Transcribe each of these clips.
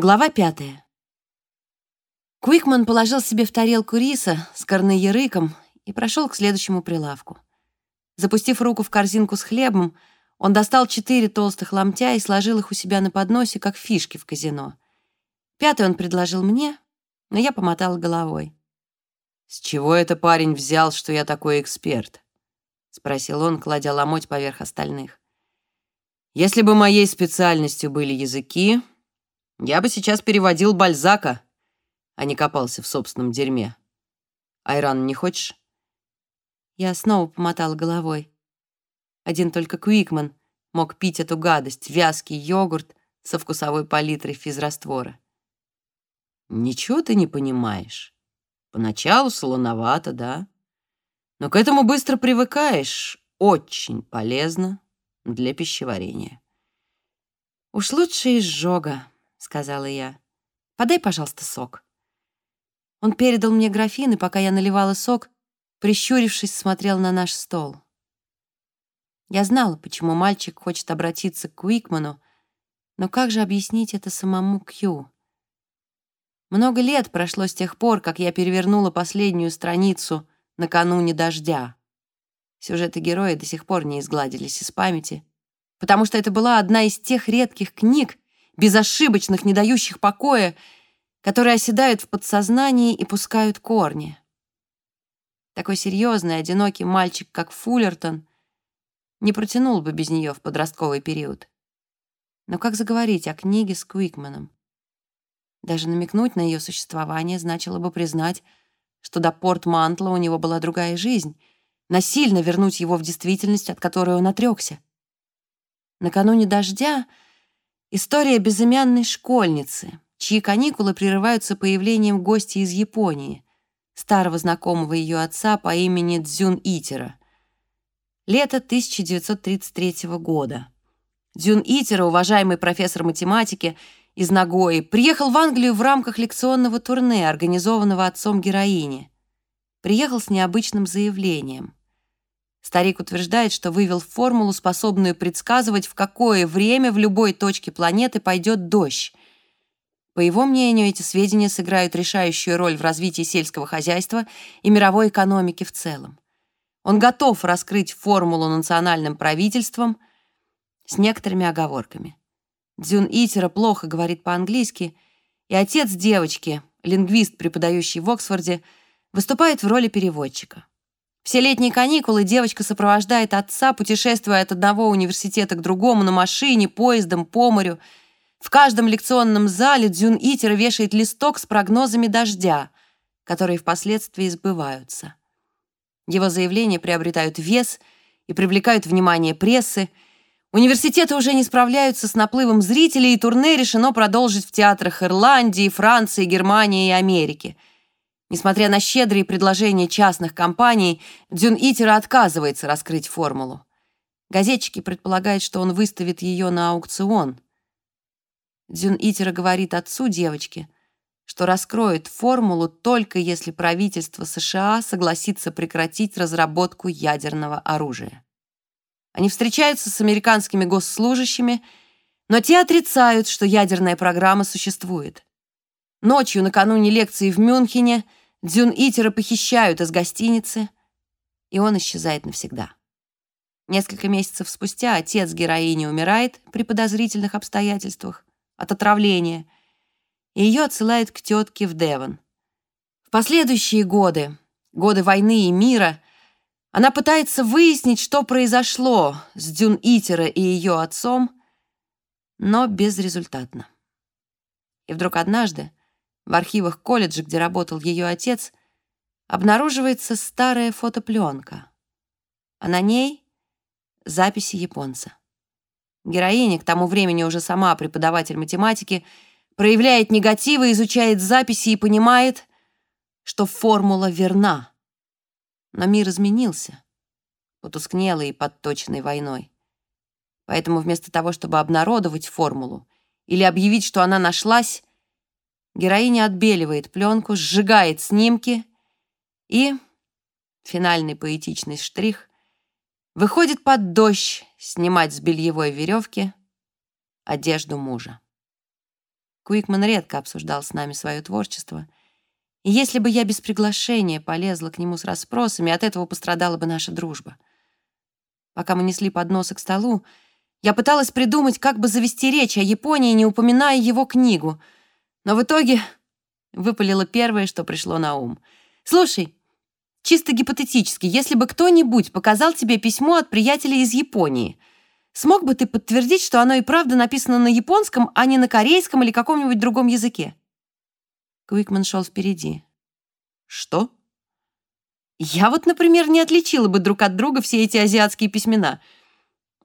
Глава пятая. Куикман положил себе в тарелку риса с корныерыком и прошел к следующему прилавку. Запустив руку в корзинку с хлебом, он достал четыре толстых ломтя и сложил их у себя на подносе, как фишки в казино. Пятый он предложил мне, но я помотала головой. «С чего это парень взял, что я такой эксперт?» — спросил он, кладя ломоть поверх остальных. «Если бы моей специальностью были языки, я бы сейчас переводил Бальзака, а не копался в собственном дерьме. Айран не хочешь?» Я снова помотала головой. Один только Куикман мог пить эту гадость, вязкий йогурт со вкусовой палитрой физраствора. «Ничего ты не понимаешь. Поначалу солоновато, да? Но к этому быстро привыкаешь. Очень полезно для пищеварения». «Уж лучше изжога», — сказала я. «Подай, пожалуйста, сок». Он передал мне графин, и пока я наливала сок, прищурившись, смотрел на наш стол. Я знала, почему мальчик хочет обратиться к Уикману, но как же объяснить это самому Кью? Много лет прошло с тех пор, как я перевернула последнюю страницу накануне дождя. Сюжеты героя до сих пор не изгладились из памяти, потому что это была одна из тех редких книг, безошибочных, не дающих покоя, которые оседают в подсознании и пускают корни. Такой серьезный, одинокий мальчик, как Фуллертон, не протянул бы без нее в подростковый период. Но как заговорить о книге с Куикманом? Даже намекнуть на ее существование значило бы признать, что до Порт-Мантла у него была другая жизнь, насильно вернуть его в действительность, от которой он отрекся. Накануне дождя история безымянной школьницы, чьи каникулы прерываются появлением гостя из Японии, старого знакомого ее отца по имени Дзюн Итера. Лето 1933 года. Дзюн Итера, уважаемый профессор математики из Нагои, приехал в Англию в рамках лекционного турне, организованного отцом героини. Приехал с необычным заявлением. Старик утверждает, что вывел формулу, способную предсказывать, в какое время в любой точке планеты пойдет дождь, по его мнению, эти сведения сыграют решающую роль в развитии сельского хозяйства и мировой экономики в целом. Он готов раскрыть формулу национальным правительством с некоторыми оговорками. Дзюн Итера плохо говорит по-английски, и отец девочки, лингвист, преподающий в Оксфорде, выступает в роли переводчика. Все летние каникулы девочка сопровождает отца, путешествуя от одного университета к другому на машине, поездом, по морю — в каждом лекционном зале Дзюн Итер вешает листок с прогнозами дождя, которые впоследствии сбываются. Его заявления приобретают вес и привлекают внимание прессы. Университеты уже не справляются с наплывом зрителей, и турне решено продолжить в театрах Ирландии, Франции, Германии и Америки. Несмотря на щедрые предложения частных компаний, Дзюн Итера отказывается раскрыть формулу. Газетчики предполагают, что он выставит ее на аукцион – Дзюн Итера говорит отцу девочки, что раскроет формулу только если правительство США согласится прекратить разработку ядерного оружия. Они встречаются с американскими госслужащими, но те отрицают, что ядерная программа существует. Ночью накануне лекции в Мюнхене Дзюн Итера похищают из гостиницы, и он исчезает навсегда. Несколько месяцев спустя отец героини умирает при подозрительных обстоятельствах, от отравления, и ее отсылают к тетке в Девон. В последующие годы, годы войны и мира, она пытается выяснить, что произошло с Дюн Итера и ее отцом, но безрезультатно. И вдруг однажды в архивах колледжа, где работал ее отец, обнаруживается старая фотопленка, а на ней записи японца. Героиня, к тому времени уже сама преподаватель математики, проявляет негативы, изучает записи и понимает, что формула верна. Но мир изменился, потускнелый и подточенный войной. Поэтому вместо того, чтобы обнародовать формулу или объявить, что она нашлась, героиня отбеливает пленку, сжигает снимки и, финальный поэтичный штрих, Выходит под дождь снимать с бельевой веревки одежду мужа. Куикман редко обсуждал с нами свое творчество. И если бы я без приглашения полезла к нему с расспросами, от этого пострадала бы наша дружба. Пока мы несли подносы к столу, я пыталась придумать, как бы завести речь о Японии, не упоминая его книгу. Но в итоге выпалило первое, что пришло на ум. «Слушай, чисто гипотетически, если бы кто-нибудь показал тебе письмо от приятеля из Японии, смог бы ты подтвердить, что оно и правда написано на японском, а не на корейском или каком-нибудь другом языке?» Куикман шел впереди. «Что?» «Я вот, например, не отличила бы друг от друга все эти азиатские письмена.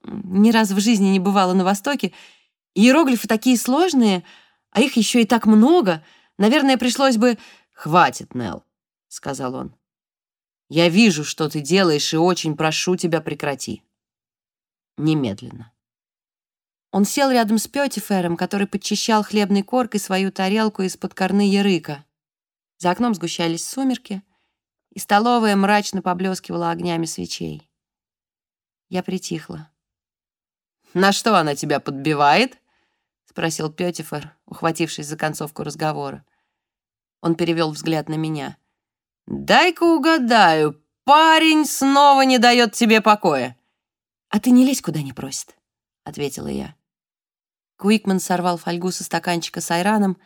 Ни разу в жизни не бывала на Востоке. Иероглифы такие сложные, а их еще и так много. Наверное, пришлось бы...» «Хватит, Нелл», — сказал он. «Я вижу, что ты делаешь, и очень прошу тебя прекрати. Немедленно». Он сел рядом с Пётифером, который подчищал хлебной коркой свою тарелку из-под корны ярыка. За окном сгущались сумерки, и столовая мрачно поблескивала огнями свечей. Я притихла. «На что она тебя подбивает?» — спросил Пётифер, ухватившись за концовку разговора. Он перевел взгляд на меня. «Дай-ка угадаю, парень снова не дает тебе покоя». «А ты не лезь, куда не просит», — ответила я. Куикман сорвал фольгу со стаканчика с айраном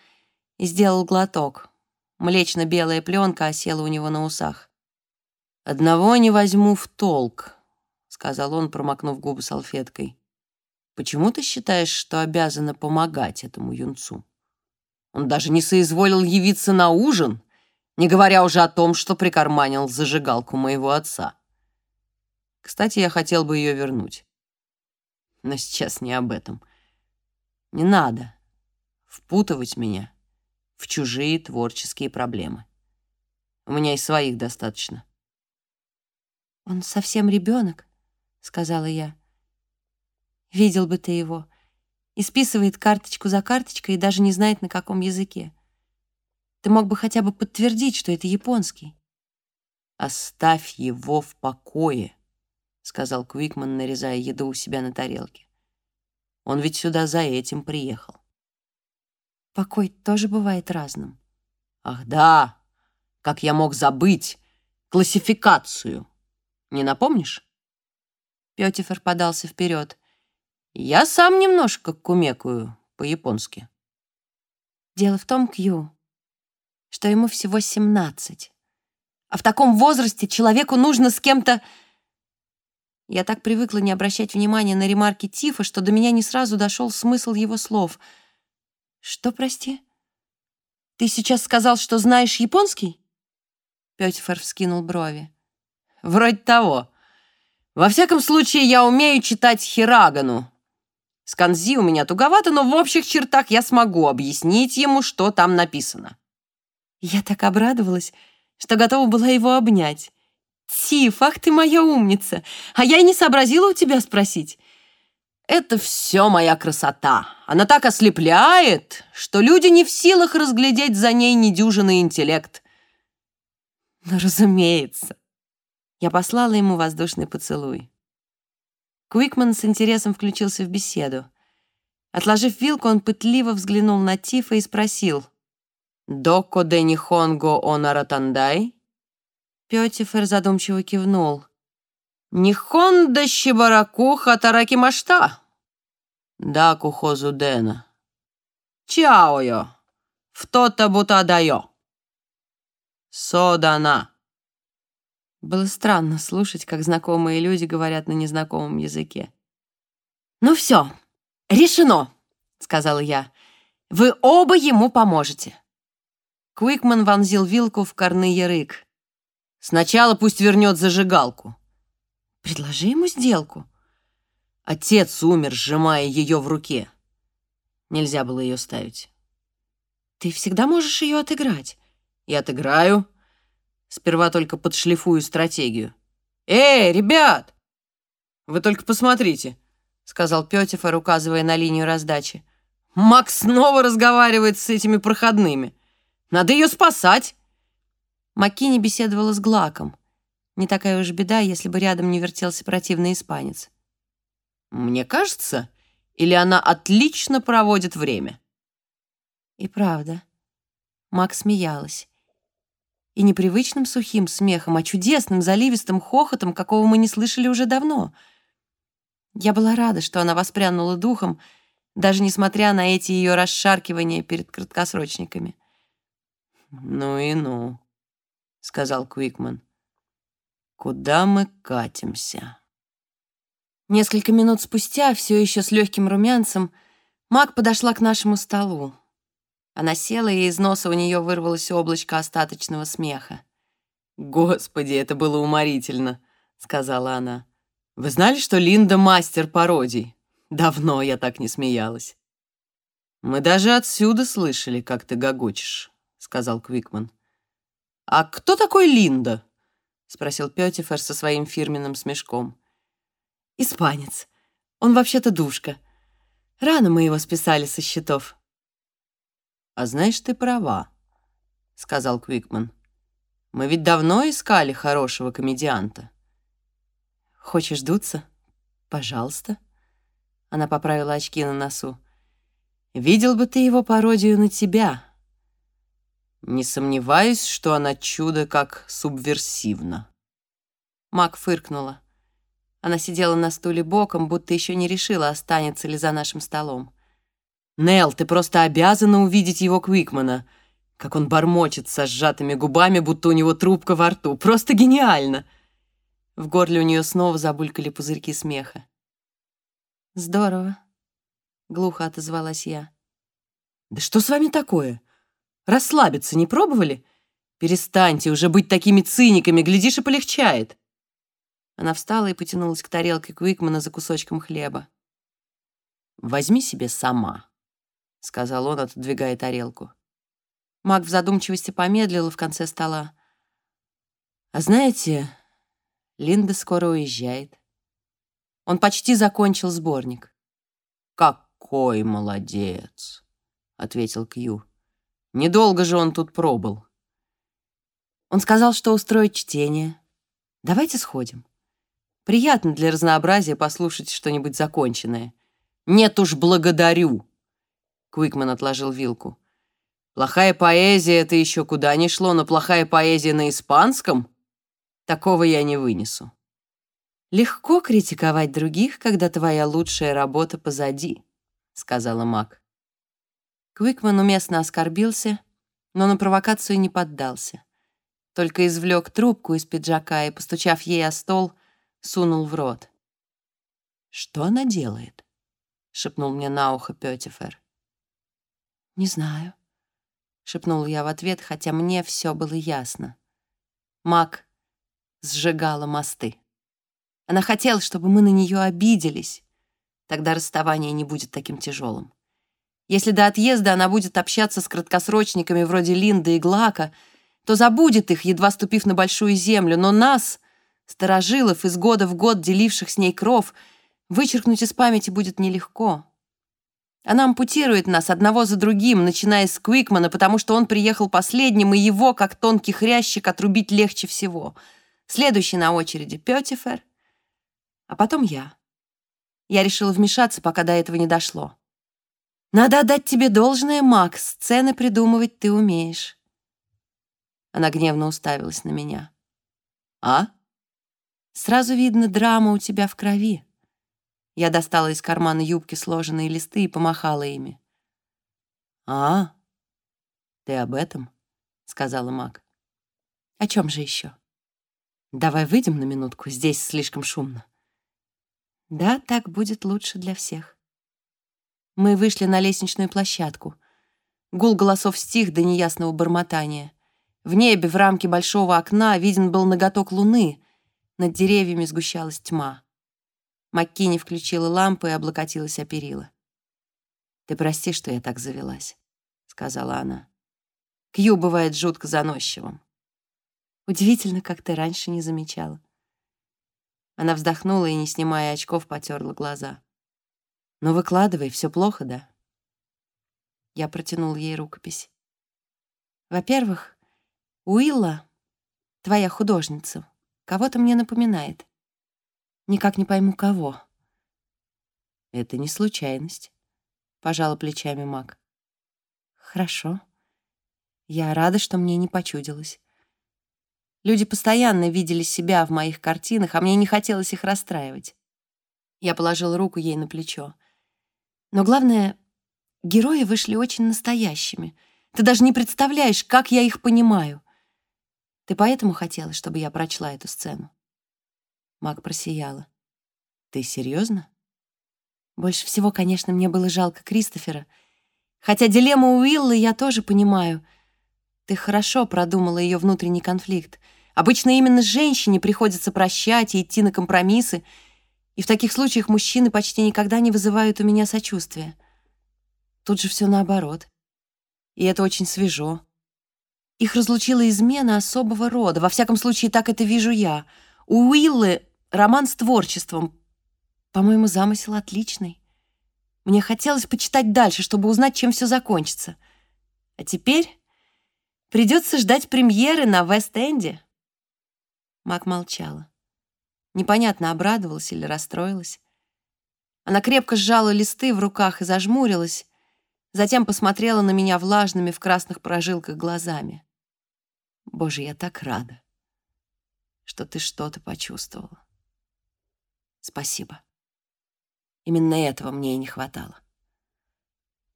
и сделал глоток. Млечно-белая пленка осела у него на усах. «Одного не возьму в толк», — сказал он, промокнув губы салфеткой. «Почему ты считаешь, что обязана помогать этому юнцу? Он даже не соизволил явиться на ужин, не говоря уже о том, что прикарманил зажигалку моего отца. Кстати, я хотел бы ее вернуть. Но сейчас не об этом. Не надо впутывать меня в чужие творческие проблемы. У меня и своих достаточно. «Он совсем ребенок», — сказала я. «Видел бы ты его. Исписывает карточку за карточкой и даже не знает, на каком языке. Ты мог бы хотя бы подтвердить, что это японский». «Оставь его в покое», — сказал Квикман, нарезая еду у себя на тарелке. Он ведь сюда за этим приехал. Покой тоже бывает разным. Ах да, как я мог забыть классификацию. Не напомнишь? Пётифер подался вперед. Я сам немножко кумекаю по-японски. Дело в том, Кью, что ему всего семнадцать. А в таком возрасте человеку нужно с кем-то я так привыкла не обращать внимания на ремарки Тифа, что до меня не сразу дошел смысл его слов. «Что, прости? Ты сейчас сказал, что знаешь японский?» Пётифер вскинул брови. «Вроде того. Во всяком случае, я умею читать хирагану. С канзи у меня туговато, но в общих чертах я смогу объяснить ему, что там написано». Я так обрадовалась, что готова была его обнять. «Тиф, ах ты моя умница! А я и не сообразила у тебя спросить». «Это все моя красота. Она так ослепляет, что люди не в силах разглядеть за ней недюжинный интеллект». «Ну, разумеется». Я послала ему воздушный поцелуй. Куикман с интересом включился в беседу. Отложив вилку, он пытливо взглянул на Тифа и спросил. «Доко де нихонго онаратандай?» Пётифер задумчиво кивнул. «Нихон да щебараку хатараки машта!» «Да, кухозу Дэна. Чао-йо! В-то-то бута дайо!» «Содана!» Было странно слушать, как знакомые люди говорят на незнакомом языке. «Ну все, решено!» — сказала я. «Вы оба ему поможете!» Куикман вонзил вилку в корны ярык. Сначала пусть вернет зажигалку. Предложи ему сделку. Отец умер, сжимая ее в руке. Нельзя было ее ставить. Ты всегда можешь ее отыграть. И отыграю. Сперва только подшлифую стратегию. «Эй, ребят! Вы только посмотрите», — сказал Пётифор, указывая на линию раздачи. «Макс снова разговаривает с этими проходными. Надо ее спасать». Маккини беседовала с Глаком. Не такая уж беда, если бы рядом не вертелся противный испанец. «Мне кажется, или она отлично проводит время?» И правда, Мак смеялась. И непривычным сухим смехом, а чудесным заливистым хохотом, какого мы не слышали уже давно. Я была рада, что она воспрянула духом, даже несмотря на эти ее расшаркивания перед краткосрочниками. «Ну и ну», — сказал Квикман. «Куда мы катимся?» Несколько минут спустя, все еще с легким румянцем, Мак подошла к нашему столу. Она села, и из носа у нее вырвалось облачко остаточного смеха. «Господи, это было уморительно», — сказала она. «Вы знали, что Линда мастер пародий? Давно я так не смеялась». «Мы даже отсюда слышали, как ты гогочешь», — сказал Квикман. «А кто такой Линда?» — спросил Пётифер со своим фирменным смешком. Испанец. Он вообще-то душка. Рано мы его списали со счетов. «А знаешь, ты права», — сказал Квикман. «Мы ведь давно искали хорошего комедианта». «Хочешь дуться? Пожалуйста». Она поправила очки на носу. «Видел бы ты его пародию на тебя». «Не сомневаюсь, что она чудо как субверсивна». Мак фыркнула. Она сидела на стуле боком, будто еще не решила, останется ли за нашим столом. «Нелл, ты просто обязана увидеть его Квикмана. Как он бормочет со сжатыми губами, будто у него трубка во рту. Просто гениально!» В горле у нее снова забулькали пузырьки смеха. «Здорово», — глухо отозвалась я. «Да что с вами такое? Расслабиться не пробовали? Перестаньте уже быть такими циниками, глядишь, и полегчает». Она встала и потянулась к тарелке Квикмана за кусочком хлеба. «Возьми себе сама», — сказал он, отодвигая тарелку. Маг в задумчивости помедлила в конце стола. «А знаете, Линда скоро уезжает. Он почти закончил сборник». «Какой молодец!» — ответил Кью. «Недолго же он тут пробыл». Он сказал, что устроит чтение. Давайте сходим. Приятно для разнообразия послушать что-нибудь законченное. «Нет уж, благодарю!» Куикман отложил вилку. «Плохая поэзия — это еще куда ни шло, но плохая поэзия на испанском? Такого я не вынесу». «Легко критиковать других, когда твоя лучшая работа позади», — сказала Мак. Квикман уместно оскорбился, но на провокацию не поддался. Только извлек трубку из пиджака и, постучав ей о стол, сунул в рот. «Что она делает?» — шепнул мне на ухо Пётифер. «Не знаю», — шепнул я в ответ, хотя мне все было ясно. Мак сжигала мосты. Она хотела, чтобы мы на нее обиделись. Тогда расставание не будет таким тяжелым. Если до отъезда она будет общаться с краткосрочниками вроде Линды и Глака, то забудет их, едва ступив на большую землю, но нас — Старожилов, из года в год деливших с ней кров, вычеркнуть из памяти будет нелегко. Она ампутирует нас одного за другим, начиная с Квикмана, потому что он приехал последним, и его, как тонкий хрящик, отрубить легче всего. Следующий на очереди — Пётифер, а потом я. Я решила вмешаться, пока до этого не дошло. «Надо отдать тебе должное, Макс, сцены придумывать ты умеешь». Она гневно уставилась на меня. «А?» Сразу видно, драма у тебя в крови. Я достала из кармана юбки сложенные листы и помахала ими. «А, ты об этом?» — сказала Мак. «О чем же еще? Давай выйдем на минутку, здесь слишком шумно». «Да, так будет лучше для всех». Мы вышли на лестничную площадку. Гул голосов стих до неясного бормотания. В небе в рамке большого окна виден был ноготок луны — над деревьями сгущалась тьма. Маккини включила лампу и облокотилась о перила. «Ты прости, что я так завелась», — сказала она. «Кью бывает жутко заносчивым. Удивительно, как ты раньше не замечала». Она вздохнула и, не снимая очков, потерла глаза. «Ну, выкладывай, все плохо, да?» Я протянул ей рукопись. «Во-первых, Уилла, твоя художница, Кого-то мне напоминает. Никак не пойму, кого. Это не случайность, пожала плечами Мак. Хорошо. Я рада, что мне не почудилось. Люди постоянно видели себя в моих картинах, а мне не хотелось их расстраивать. Я положил руку ей на плечо. Но главное, герои вышли очень настоящими. Ты даже не представляешь, как я их понимаю. Ты поэтому хотела, чтобы я прочла эту сцену?» Маг просияла. «Ты серьезно? Больше всего, конечно, мне было жалко Кристофера. Хотя дилемму Уиллы я тоже понимаю. Ты хорошо продумала ее внутренний конфликт. Обычно именно женщине приходится прощать и идти на компромиссы, и в таких случаях мужчины почти никогда не вызывают у меня сочувствия. Тут же все наоборот. И это очень свежо. Их разлучила измена особого рода. Во всяком случае, так это вижу я. У Уиллы роман с творчеством. По-моему, замысел отличный. Мне хотелось почитать дальше, чтобы узнать, чем все закончится. А теперь придется ждать премьеры на Вест-Энде. Мак молчала. Непонятно, обрадовалась или расстроилась. Она крепко сжала листы в руках и зажмурилась, затем посмотрела на меня влажными в красных прожилках глазами. «Боже, я так рада, что ты что-то почувствовала. Спасибо. Именно этого мне и не хватало.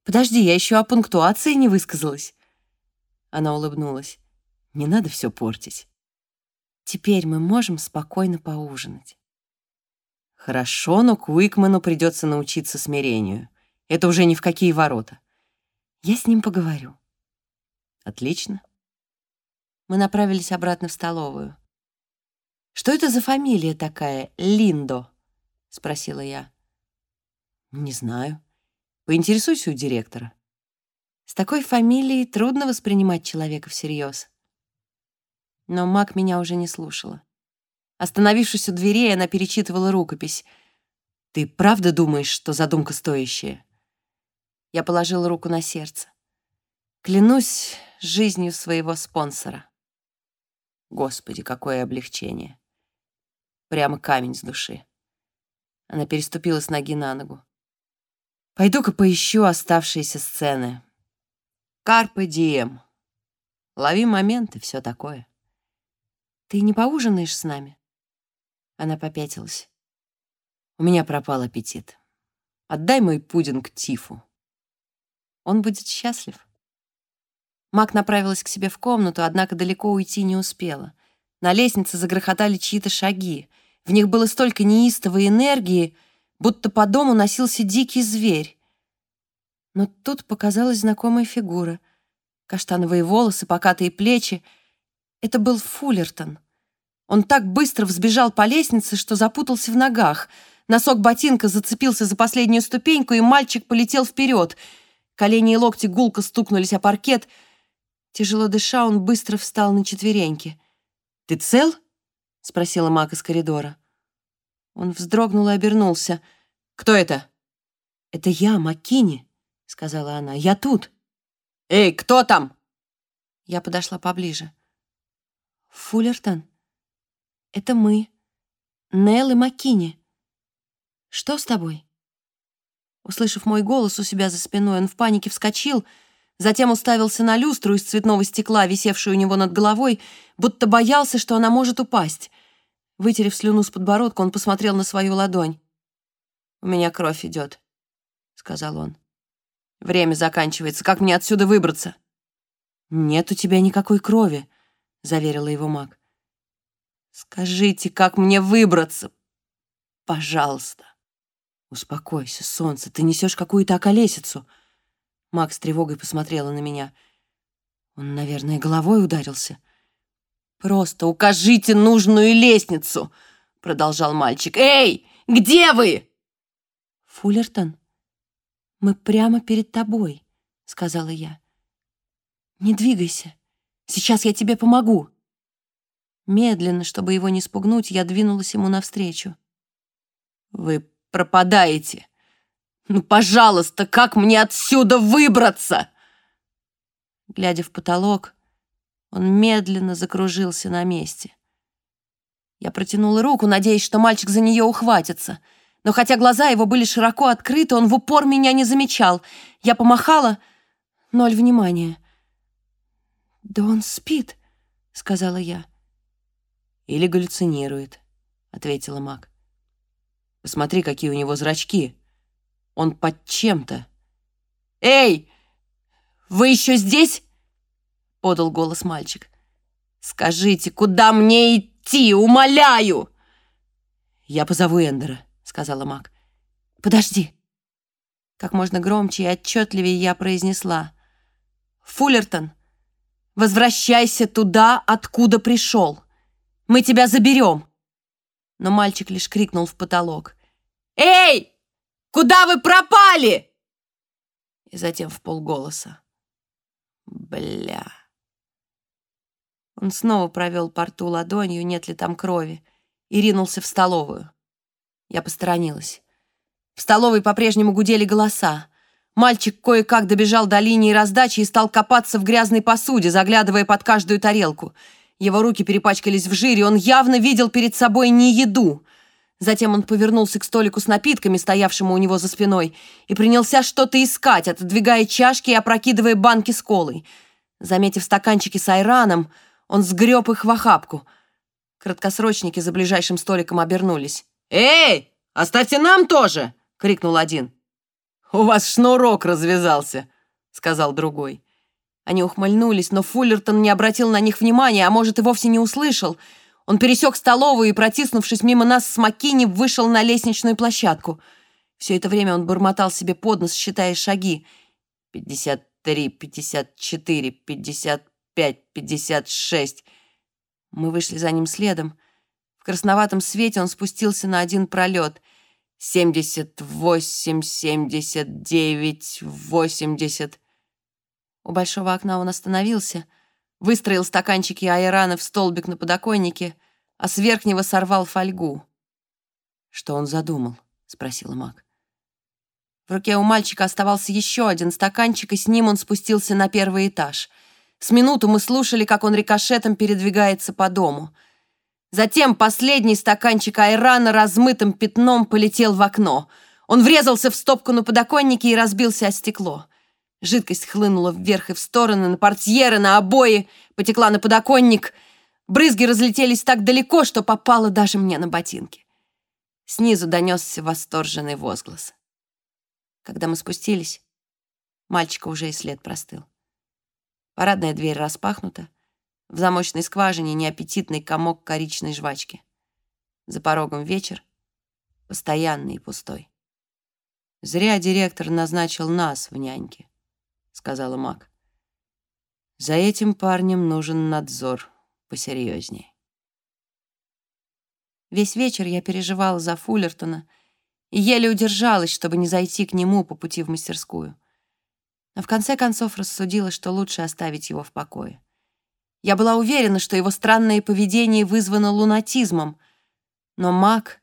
Подожди, я еще о пунктуации не высказалась. Она улыбнулась. Не надо все портить. Теперь мы можем спокойно поужинать. Хорошо, но Куикману придется научиться смирению. Это уже ни в какие ворота. Я с ним поговорю. Отлично. Мы направились обратно в столовую. «Что это за фамилия такая, Линдо?» — спросила я. «Не знаю. Поинтересуйся у директора». С такой фамилией трудно воспринимать человека всерьез. Но Мак меня уже не слушала. Остановившись у дверей, она перечитывала рукопись. «Ты правда думаешь, что задумка стоящая?» Я положила руку на сердце. Клянусь жизнью своего спонсора. Господи, какое облегчение. Прямо камень с души. Она переступила с ноги на ногу. Пойду-ка поищу оставшиеся сцены. Карпе дием. Лови момент и все такое. Ты не поужинаешь с нами? Она попятилась. У меня пропал аппетит. Отдай мой пудинг Тифу. Он будет счастлив. Мак направилась к себе в комнату, однако далеко уйти не успела. На лестнице загрохотали чьи-то шаги. В них было столько неистовой энергии, будто по дому носился дикий зверь. Но тут показалась знакомая фигура. Каштановые волосы, покатые плечи. Это был Фуллертон. Он так быстро взбежал по лестнице, что запутался в ногах. Носок ботинка зацепился за последнюю ступеньку, и мальчик полетел вперед. Колени и локти гулко стукнулись о паркет. Тяжело дыша, он быстро встал на четвереньки. «Ты цел?» — спросила Мак из коридора. Он вздрогнул и обернулся. «Кто это?» «Это я, Маккини», — сказала она. «Я тут». «Эй, кто там?» Я подошла поближе. «Фуллертон», это мы. Нелл и Маккини. Что с тобой?» Услышав мой голос у себя за спиной, он в панике вскочил, затем уставился на люстру из цветного стекла, висевшую у него над головой, будто боялся, что она может упасть. Вытерев слюну с подбородка, он посмотрел на свою ладонь. «У меня кровь идет», — сказал он. «Время заканчивается. Как мне отсюда выбраться?» «Нет у тебя никакой крови», — заверила его маг. Скажите, как мне выбраться? Пожалуйста. Успокойся, солнце, ты несешь какую-то околесицу. Макс тревогой посмотрела на меня. Он, наверное, головой ударился. Просто укажите нужную лестницу, продолжал мальчик. Эй, где вы? Фуллертон, мы прямо перед тобой, сказала я. Не двигайся. Сейчас я тебе помогу. Медленно, чтобы его не спугнуть, я двинулась ему навстречу. «Вы пропадаете! Ну, пожалуйста, как мне отсюда выбраться?» Глядя в потолок, он медленно закружился на месте. Я протянула руку, надеясь, что мальчик за нее ухватится. Но хотя глаза его были широко открыты, он в упор меня не замечал. Я помахала, Ноль внимания. «Да он спит», — сказала я. «Или галлюцинирует», — ответила Мак. «Посмотри, какие у него зрачки. Он под чем-то». «Эй, вы еще здесь?» — подал голос мальчик. «Скажите, куда мне идти? Умоляю!» «Я позову Эндера», — сказала Мак. «Подожди». Как можно громче и отчетливее я произнесла. «Фуллертон, возвращайся туда, откуда пришел. Мы тебя заберем!» Но мальчик лишь крикнул в потолок. «Эй, куда вы пропали?» И затем в полголоса. «Бля...» Он снова провел по рту ладонью, нет ли там крови, и ринулся в столовую. Я посторонилась. В столовой по-прежнему гудели голоса. Мальчик кое-как добежал до линии раздачи и стал копаться в грязной посуде, заглядывая под каждую тарелку. Его руки перепачкались в жире, он явно видел перед собой не еду. Затем он повернулся к столику с напитками, стоявшему у него за спиной, и принялся что-то искать, отодвигая чашки и опрокидывая банки с колой. Заметив стаканчики с айраном, он сгреб их в охапку. Краткосрочники за ближайшим столиком обернулись. «Эй, оставьте нам тоже!» — крикнул один. «У вас шнурок развязался», — сказал другой. Они ухмыльнулись, но Фуллертон не обратил на них внимания, а может, и вовсе не услышал. Он пересек столовую и, протиснувшись мимо нас с Маккини, вышел на лестничную площадку. Все это время он бормотал себе под нос, считая шаги. «Пятьдесят три, пятьдесят четыре, пятьдесят пять, пятьдесят шесть. Мы вышли за ним следом. В красноватом свете он спустился на один пролет. Семьдесят восемь, семьдесят девять, восемьдесят. У большого окна он остановился, выстроил стаканчики айрана в столбик на подоконнике, а с верхнего сорвал фольгу. «Что он задумал?» — спросила Мак. В руке у мальчика оставался еще один стаканчик, и с ним он спустился на первый этаж — с минуту мы слушали, как он рикошетом передвигается по дому. Затем последний стаканчик айрана размытым пятном полетел в окно. Он врезался в стопку на подоконнике и разбился о стекло. Жидкость хлынула вверх и в стороны, на портьеры, на обои, потекла на подоконник. Брызги разлетелись так далеко, что попало даже мне на ботинки. Снизу донесся восторженный возглас. Когда мы спустились, мальчика уже и след простыл. Парадная дверь распахнута. В замочной скважине неаппетитный комок коричной жвачки. За порогом вечер, постоянный и пустой. «Зря директор назначил нас в няньке», — сказала Мак. «За этим парнем нужен надзор посерьезнее». Весь вечер я переживала за Фуллертона и еле удержалась, чтобы не зайти к нему по пути в мастерскую но в конце концов рассудила, что лучше оставить его в покое. Я была уверена, что его странное поведение вызвано лунатизмом, но Мак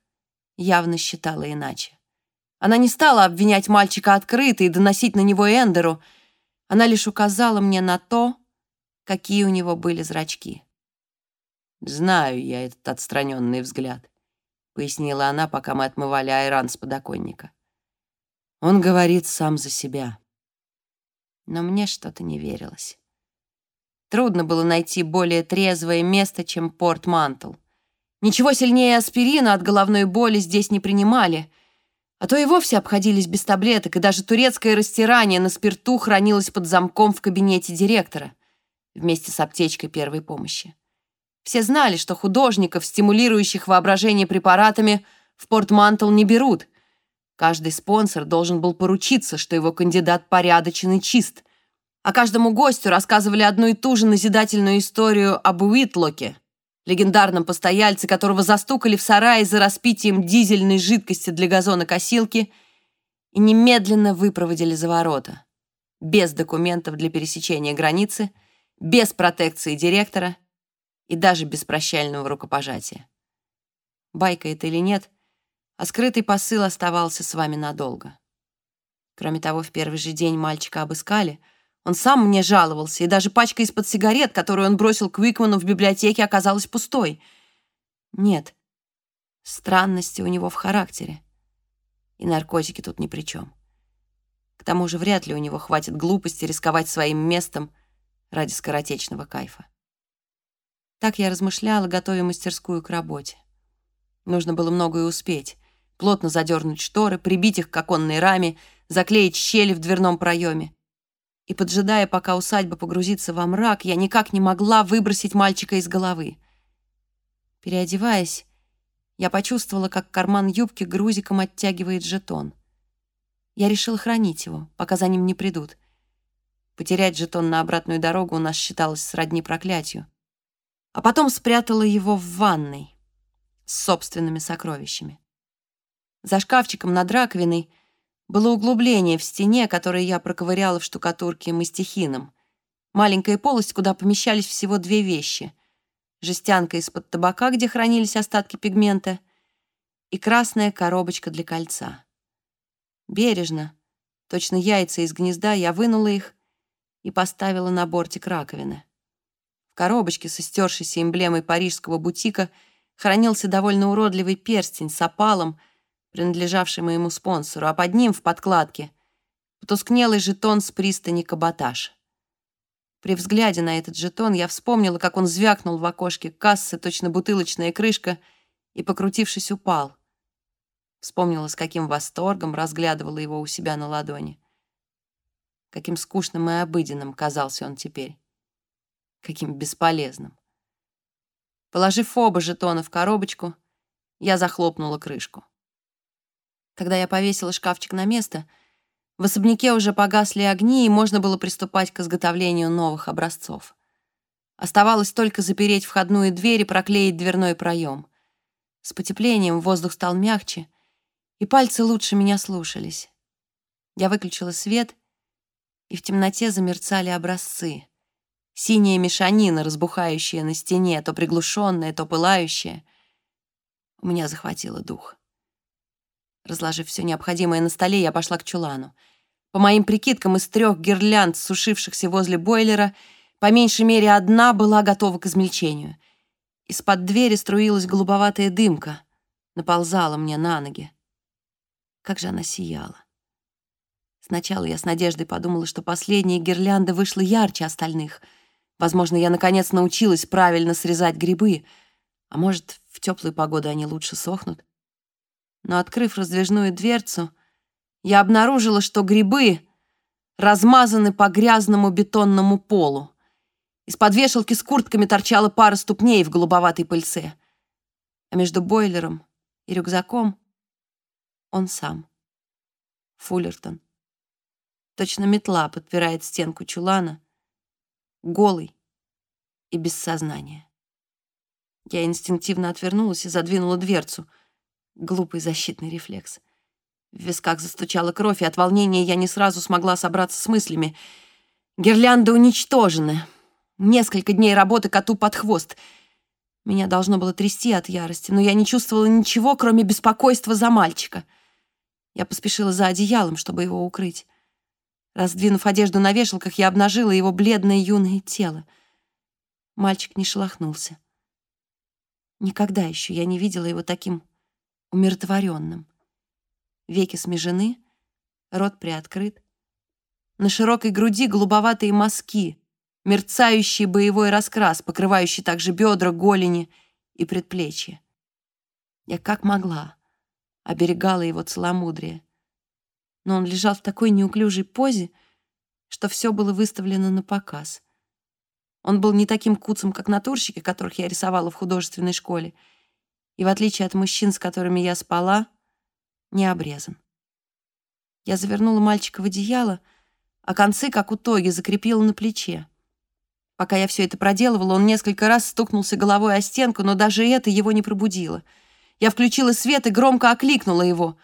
явно считала иначе. Она не стала обвинять мальчика открыто и доносить на него Эндеру. Она лишь указала мне на то, какие у него были зрачки. «Знаю я этот отстраненный взгляд», — пояснила она, пока мы отмывали айран с подоконника. «Он говорит сам за себя» но мне что-то не верилось. Трудно было найти более трезвое место, чем порт Мантл. Ничего сильнее аспирина от головной боли здесь не принимали, а то и вовсе обходились без таблеток, и даже турецкое растирание на спирту хранилось под замком в кабинете директора вместе с аптечкой первой помощи. Все знали, что художников, стимулирующих воображение препаратами, в порт Мантл не берут — Каждый спонсор должен был поручиться, что его кандидат порядочен и чист. А каждому гостю рассказывали одну и ту же назидательную историю об Уитлоке, легендарном постояльце, которого застукали в сарае за распитием дизельной жидкости для газонокосилки и немедленно выпроводили за ворота. Без документов для пересечения границы, без протекции директора и даже без прощального рукопожатия. Байка это или нет — а скрытый посыл оставался с вами надолго. Кроме того, в первый же день мальчика обыскали. Он сам мне жаловался, и даже пачка из-под сигарет, которую он бросил к Уикману в библиотеке, оказалась пустой. Нет, странности у него в характере. И наркотики тут ни при чем. К тому же вряд ли у него хватит глупости рисковать своим местом ради скоротечного кайфа. Так я размышляла, готовя мастерскую к работе. Нужно было многое успеть. Плотно задернуть шторы, прибить их к оконной раме, заклеить щели в дверном проеме. И, поджидая, пока усадьба погрузится во мрак, я никак не могла выбросить мальчика из головы. Переодеваясь, я почувствовала, как карман юбки грузиком оттягивает жетон. Я решила хранить его, пока за ним не придут. Потерять жетон на обратную дорогу у нас считалось сродни проклятию. А потом спрятала его в ванной с собственными сокровищами. За шкафчиком над раковиной было углубление в стене, которое я проковыряла в штукатурке мастихином. Маленькая полость, куда помещались всего две вещи. Жестянка из-под табака, где хранились остатки пигмента, и красная коробочка для кольца. Бережно, точно яйца из гнезда, я вынула их и поставила на бортик раковины. В коробочке с истершейся эмблемой парижского бутика хранился довольно уродливый перстень с опалом, принадлежавший моему спонсору, а под ним в подкладке потускнелый жетон с пристани «Каботаж». При взгляде на этот жетон я вспомнила, как он звякнул в окошке кассы, точно бутылочная крышка, и, покрутившись, упал. Вспомнила, с каким восторгом разглядывала его у себя на ладони. Каким скучным и обыденным казался он теперь. Каким бесполезным. Положив оба жетона в коробочку, я захлопнула крышку. Когда я повесила шкафчик на место, в особняке уже погасли огни, и можно было приступать к изготовлению новых образцов. Оставалось только запереть входную дверь и проклеить дверной проем. С потеплением воздух стал мягче, и пальцы лучше меня слушались. Я выключила свет и в темноте замерцали образцы. Синяя мешанина, разбухающая на стене, то приглушенная, то пылающая. У меня захватило дух. Разложив все необходимое на столе, я пошла к чулану. По моим прикидкам, из трех гирлянд, сушившихся возле бойлера, по меньшей мере одна была готова к измельчению. Из-под двери струилась голубоватая дымка, наползала мне на ноги. Как же она сияла. Сначала я с надеждой подумала, что последняя гирлянда вышла ярче остальных. Возможно, я наконец научилась правильно срезать грибы, а может, в теплую погоду они лучше сохнут. Но, открыв раздвижную дверцу, я обнаружила, что грибы размазаны по грязному бетонному полу. Из-под вешалки с куртками торчала пара ступней в голубоватой пыльце. А между бойлером и рюкзаком он сам. Фуллертон. Точно метла подпирает стенку чулана, голый и без сознания. Я инстинктивно отвернулась и задвинула дверцу. Глупый защитный рефлекс. В висках застучала кровь, и от волнения я не сразу смогла собраться с мыслями. Гирлянды уничтожены. Несколько дней работы коту под хвост. Меня должно было трясти от ярости, но я не чувствовала ничего, кроме беспокойства за мальчика. Я поспешила за одеялом, чтобы его укрыть. Раздвинув одежду на вешалках, я обнажила его бледное юное тело. Мальчик не шелохнулся. Никогда еще я не видела его таким умиротворенным. Веки смежены, рот приоткрыт. На широкой груди голубоватые мазки, мерцающий боевой раскрас, покрывающий также бедра, голени и предплечья. Я как могла оберегала его целомудрие но он лежал в такой неуклюжей позе, что все было выставлено на показ. Он был не таким куцем, как натурщики, которых я рисовала в художественной школе, и, в отличие от мужчин, с которыми я спала, не обрезан. Я завернула мальчика в одеяло, а концы, как у Тоги, закрепила на плече. Пока я все это проделывала, он несколько раз стукнулся головой о стенку, но даже это его не пробудило. Я включила свет и громко окликнула его.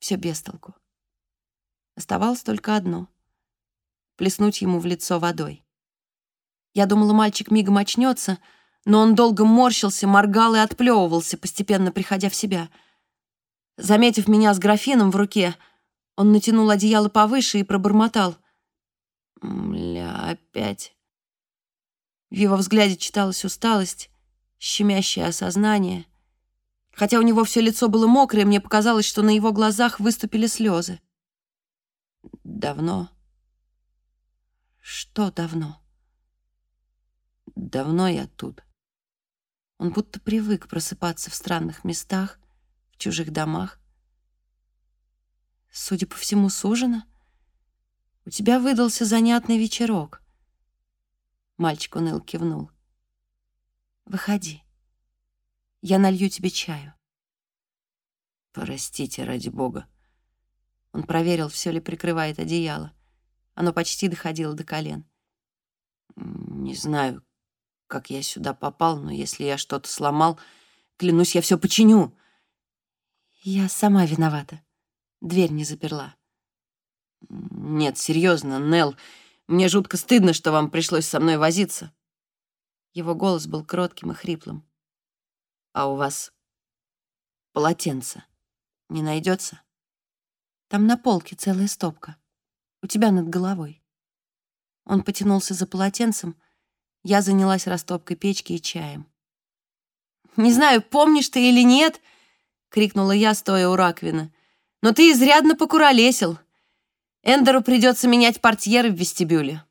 Все без толку. Оставалось только одно — плеснуть ему в лицо водой. Я думала, мальчик мигом очнется, но он долго морщился, моргал и отплевывался, постепенно приходя в себя. Заметив меня с графином в руке, он натянул одеяло повыше и пробормотал. «Мля, опять». В его взгляде читалась усталость, щемящее осознание. Хотя у него все лицо было мокрое, мне показалось, что на его глазах выступили слезы. Давно? Что давно? Давно я тут. Он будто привык просыпаться в странных местах, в чужих домах. Судя по всему, сужено. У тебя выдался занятный вечерок. Мальчик уныл кивнул. Выходи. Я налью тебе чаю. Простите, ради бога. Он проверил, все ли прикрывает одеяло. Оно почти доходило до колен. Не знаю, как я сюда попал, но если я что-то сломал, клянусь, я все починю. Я сама виновата. Дверь не заперла. Нет, серьезно, Нел, мне жутко стыдно, что вам пришлось со мной возиться. Его голос был кротким и хриплым. А у вас полотенце не найдется? Там на полке целая стопка. У тебя над головой. Он потянулся за полотенцем. Я занялась растопкой печки и чаем. «Не знаю, помнишь ты или нет», — крикнула я, стоя у раковины. «Но ты изрядно покуролесил. Эндеру придется менять портьеры в вестибюле.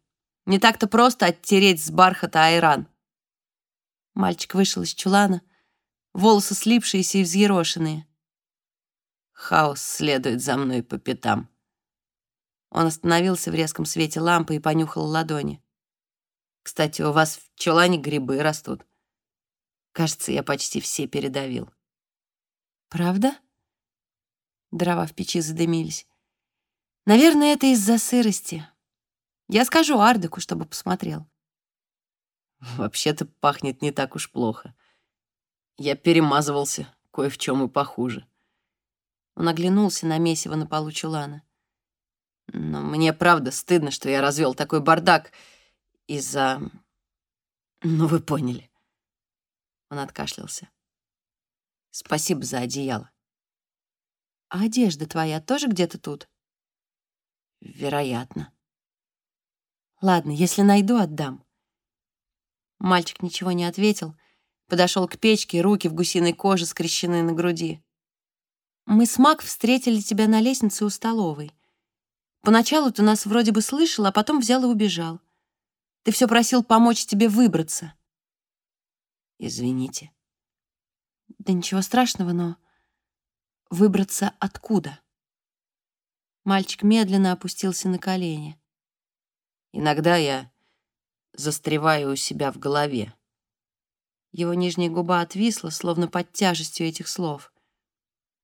Не так-то просто оттереть с бархата айран». Мальчик вышел из чулана, волосы слипшиеся и взъерошенные. Хаос следует за мной по пятам. Он остановился в резком свете лампы и понюхал ладони. Кстати, у вас в чулане грибы растут. Кажется, я почти все передавил. Правда? Дрова в печи задымились. Наверное, это из-за сырости. Я скажу Ардеку, чтобы посмотрел. Вообще-то пахнет не так уж плохо. Я перемазывался, кое в чем и похуже. Он оглянулся на месиво на полу чулана. Но мне правда стыдно, что я развел такой бардак из-за... Ну, вы поняли. Он откашлялся. Спасибо за одеяло. А одежда твоя тоже где-то тут? Вероятно. Ладно, если найду, отдам. Мальчик ничего не ответил, подошел к печке, руки в гусиной коже скрещены на груди. Мы с Мак встретили тебя на лестнице у столовой. Поначалу ты нас вроде бы слышал, а потом взял и убежал. Ты все просил помочь тебе выбраться. Извините. Да ничего страшного, но выбраться откуда? Мальчик медленно опустился на колени. Иногда я застреваю у себя в голове. Его нижняя губа отвисла, словно под тяжестью этих слов.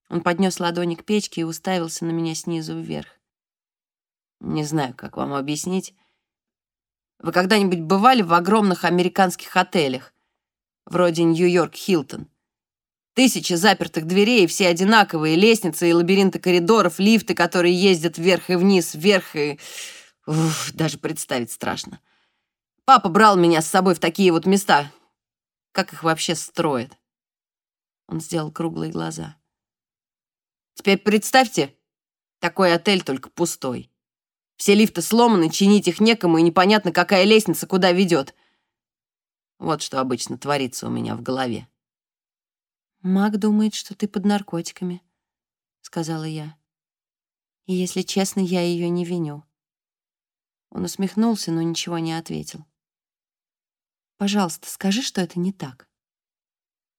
Он поднес ладони к печке и уставился на меня снизу вверх. Не знаю, как вам объяснить. Вы когда-нибудь бывали в огромных американских отелях, вроде Нью-Йорк Хилтон? Тысячи запертых дверей, все одинаковые, лестницы и лабиринты коридоров, лифты, которые ездят вверх и вниз, вверх и... Уф, даже представить страшно. Папа брал меня с собой в такие вот места. Как их вообще строят? Он сделал круглые глаза. Теперь представьте, такой отель только пустой. Все лифты сломаны, чинить их некому, и непонятно, какая лестница куда ведет. Вот что обычно творится у меня в голове. «Мак думает, что ты под наркотиками», — сказала я. «И, если честно, я ее не виню». Он усмехнулся, но ничего не ответил. «Пожалуйста, скажи, что это не так».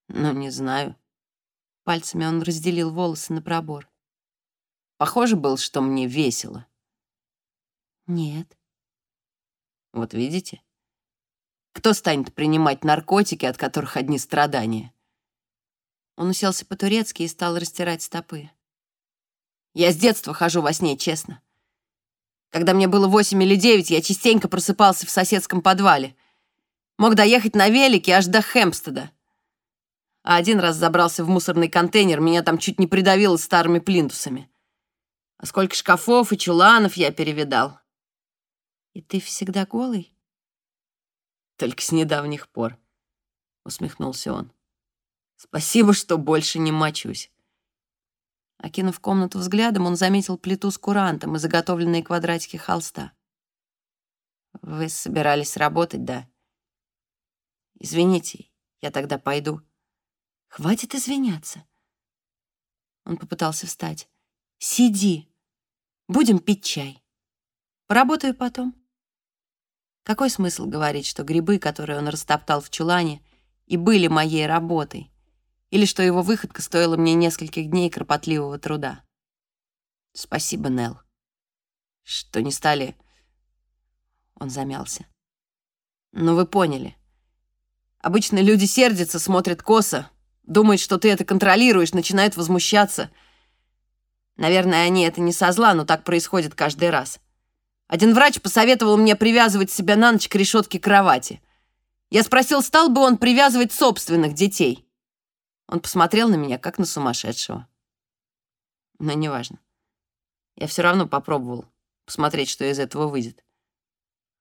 «Ну, не знаю. Пальцами он разделил волосы на пробор. Похоже было, что мне весело. Нет. Вот видите? Кто станет принимать наркотики, от которых одни страдания? Он уселся по-турецки и стал растирать стопы. Я с детства хожу во сне, честно. Когда мне было восемь или девять, я частенько просыпался в соседском подвале. Мог доехать на велике аж до Хэмпстеда а один раз забрался в мусорный контейнер, меня там чуть не придавило старыми плинтусами. А сколько шкафов и чуланов я перевидал. И ты всегда голый? Только с недавних пор, усмехнулся он. Спасибо, что больше не мочусь. Окинув комнату взглядом, он заметил плиту с курантом и заготовленные квадратики холста. Вы собирались работать, да? Извините, я тогда пойду. Хватит извиняться. Он попытался встать. Сиди. Будем пить чай. Поработаю потом. Какой смысл говорить, что грибы, которые он растоптал в чулане, и были моей работой, или что его выходка стоила мне нескольких дней кропотливого труда? Спасибо, Нелл, что не стали... Он замялся. Ну, вы поняли. Обычно люди сердятся, смотрят косо, думают, что ты это контролируешь, начинают возмущаться. Наверное, они это не со зла, но так происходит каждый раз. Один врач посоветовал мне привязывать себя на ночь к решетке кровати. Я спросил, стал бы он привязывать собственных детей. Он посмотрел на меня, как на сумасшедшего. Но неважно. Я все равно попробовал посмотреть, что из этого выйдет.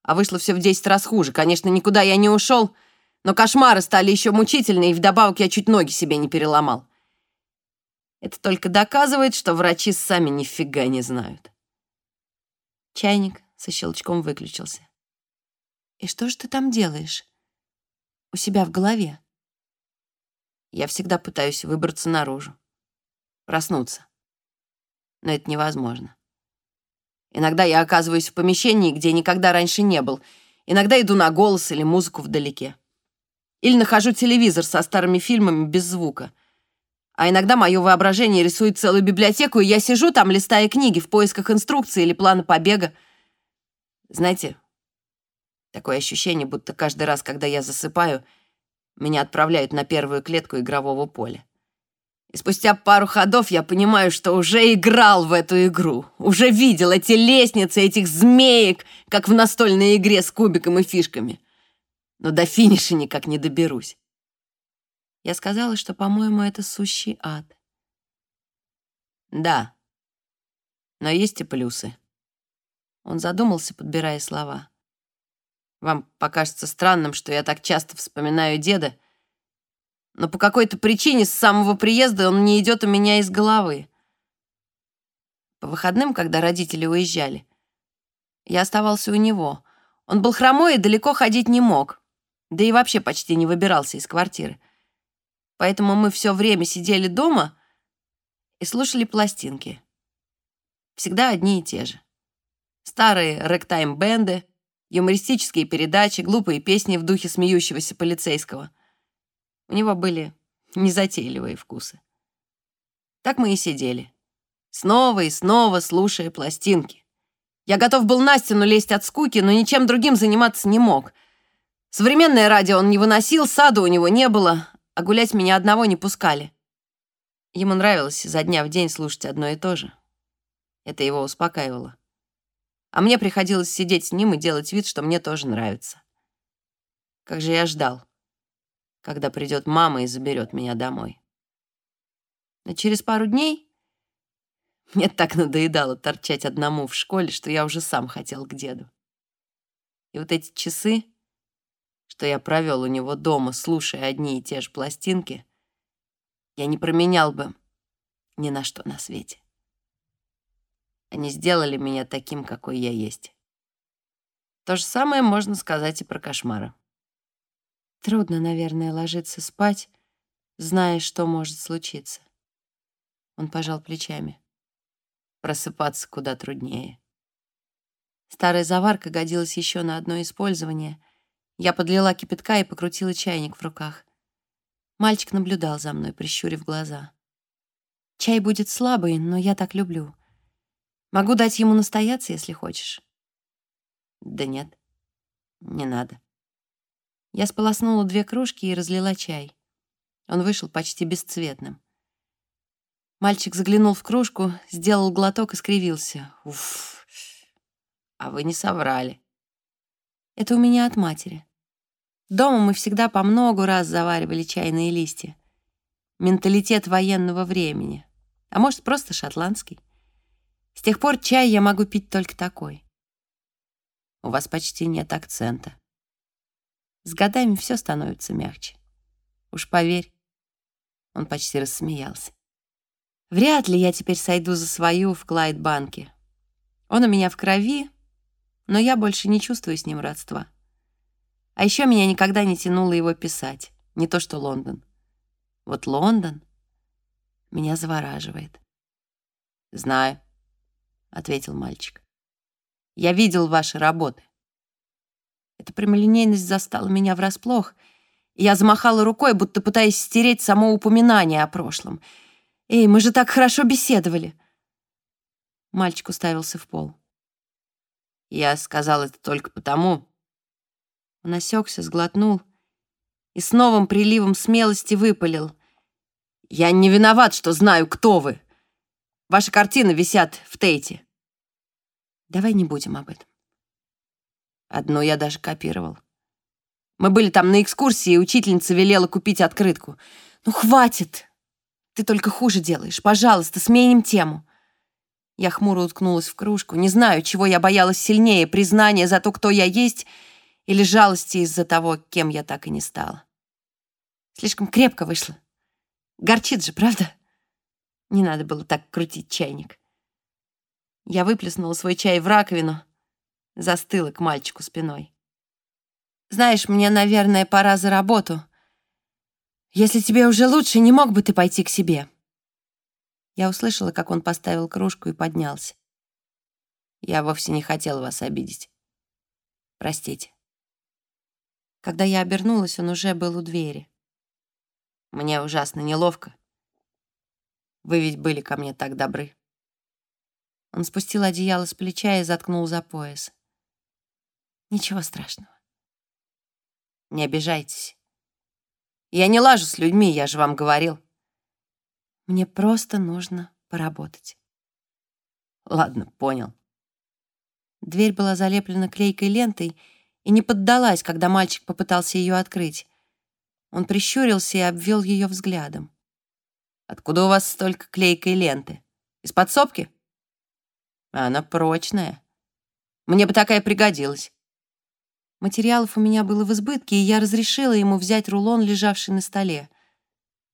А вышло все в десять раз хуже. Конечно, никуда я не ушел, но кошмары стали еще мучительнее, и вдобавок я чуть ноги себе не переломал. Это только доказывает, что врачи сами нифига не знают. Чайник со щелчком выключился. «И что же ты там делаешь? У себя в голове?» Я всегда пытаюсь выбраться наружу. Проснуться. Но это невозможно. Иногда я оказываюсь в помещении, где никогда раньше не был. Иногда иду на голос или музыку вдалеке. Или нахожу телевизор со старыми фильмами без звука. А иногда мое воображение рисует целую библиотеку, и я сижу там, листая книги в поисках инструкции или плана побега. Знаете, такое ощущение, будто каждый раз, когда я засыпаю, меня отправляют на первую клетку игрового поля. И спустя пару ходов я понимаю, что уже играл в эту игру. Уже видел эти лестницы, этих змеек, как в настольной игре с кубиком и фишками. Но до финиша никак не доберусь. Я сказала, что, по-моему, это сущий ад. Да, но есть и плюсы. Он задумался, подбирая слова. Вам покажется странным, что я так часто вспоминаю деда, но по какой-то причине с самого приезда он не идет у меня из головы. По выходным, когда родители уезжали, я оставался у него. Он был хромой и далеко ходить не мог, да и вообще почти не выбирался из квартиры. Поэтому мы все время сидели дома и слушали пластинки. Всегда одни и те же. Старые рэктайм-бенды, юмористические передачи, глупые песни в духе смеющегося полицейского — у него были незатейливые вкусы. Так мы и сидели. Снова и снова слушая пластинки. Я готов был на стену лезть от скуки, но ничем другим заниматься не мог. Современное радио он не выносил, сада у него не было, а гулять меня одного не пускали. Ему нравилось изо дня в день слушать одно и то же. Это его успокаивало. А мне приходилось сидеть с ним и делать вид, что мне тоже нравится. Как же я ждал когда придет мама и заберет меня домой. Но через пару дней мне так надоедало торчать одному в школе, что я уже сам хотел к деду. И вот эти часы, что я провел у него дома, слушая одни и те же пластинки, я не променял бы ни на что на свете. Они сделали меня таким, какой я есть. То же самое можно сказать и про кошмары. Трудно, наверное, ложиться спать, зная, что может случиться. Он пожал плечами. Просыпаться куда труднее. Старая заварка годилась еще на одно использование. Я подлила кипятка и покрутила чайник в руках. Мальчик наблюдал за мной, прищурив глаза. Чай будет слабый, но я так люблю. Могу дать ему настояться, если хочешь. Да нет, не надо. Я сполоснула две кружки и разлила чай. Он вышел почти бесцветным. Мальчик заглянул в кружку, сделал глоток и скривился. Уф, а вы не соврали. Это у меня от матери. Дома мы всегда по много раз заваривали чайные листья. Менталитет военного времени. А может, просто шотландский. С тех пор чай я могу пить только такой. У вас почти нет акцента. С годами все становится мягче. Уж поверь. Он почти рассмеялся. Вряд ли я теперь сойду за свою в Клайд-банке. Он у меня в крови, но я больше не чувствую с ним родства. А еще меня никогда не тянуло его писать, не то что Лондон. Вот Лондон меня завораживает. «Знаю», — ответил мальчик. Я видел ваши работы». Эта прямолинейность застала меня врасплох, я замахала рукой, будто пытаясь стереть само упоминание о прошлом. «Эй, мы же так хорошо беседовали!» Мальчик уставился в пол. «Я сказал это только потому...» Он осекся, сглотнул и с новым приливом смелости выпалил. «Я не виноват, что знаю, кто вы. Ваши картины висят в Тейте». «Давай не будем об этом». Одну я даже копировал. Мы были там на экскурсии, и учительница велела купить открытку. «Ну, хватит! Ты только хуже делаешь. Пожалуйста, сменим тему». Я хмуро уткнулась в кружку. Не знаю, чего я боялась сильнее, признания за то, кто я есть, или жалости из-за того, кем я так и не стала. Слишком крепко вышло. Горчит же, правда? Не надо было так крутить чайник. Я выплеснула свой чай в раковину, застыла к мальчику спиной. Знаешь, мне, наверное, пора за работу. Если тебе уже лучше, не мог бы ты пойти к себе?» Я услышала, как он поставил кружку и поднялся. «Я вовсе не хотел вас обидеть. Простите». Когда я обернулась, он уже был у двери. Мне ужасно неловко. Вы ведь были ко мне так добры. Он спустил одеяло с плеча и заткнул за пояс. Ничего страшного. Не обижайтесь. Я не лажу с людьми, я же вам говорил. Мне просто нужно поработать. Ладно, понял. Дверь была залеплена клейкой лентой и не поддалась, когда мальчик попытался ее открыть. Он прищурился и обвел ее взглядом. «Откуда у вас столько клейкой ленты? Из подсобки?» «Она прочная. Мне бы такая пригодилась. Материалов у меня было в избытке, и я разрешила ему взять рулон, лежавший на столе,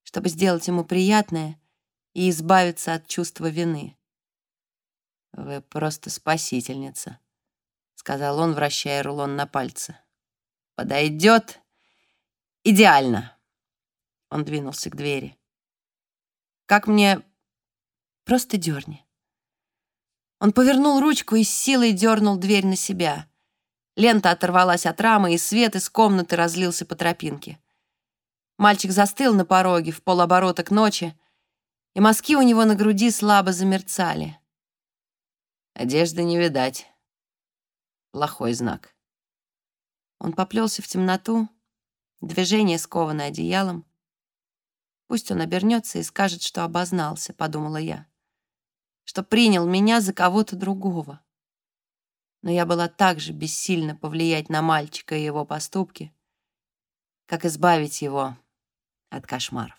чтобы сделать ему приятное и избавиться от чувства вины. «Вы просто спасительница», — сказал он, вращая рулон на пальце. «Подойдет идеально». Он двинулся к двери. «Как мне...» «Просто дерни». Он повернул ручку и с силой дернул дверь на себя — Лента оторвалась от рамы, и свет из комнаты разлился по тропинке. Мальчик застыл на пороге в полоборота к ночи, и мазки у него на груди слабо замерцали. Одежды не видать. Плохой знак. Он поплелся в темноту, движение сковано одеялом. Пусть он обернется и скажет, что обознался, подумала я, что принял меня за кого-то другого но я была так же бессильна повлиять на мальчика и его поступки, как избавить его от кошмаров.